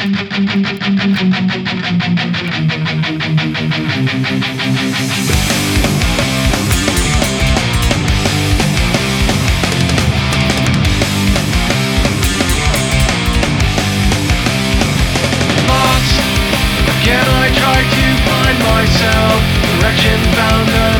Lost. Again I try to find myself. Direction found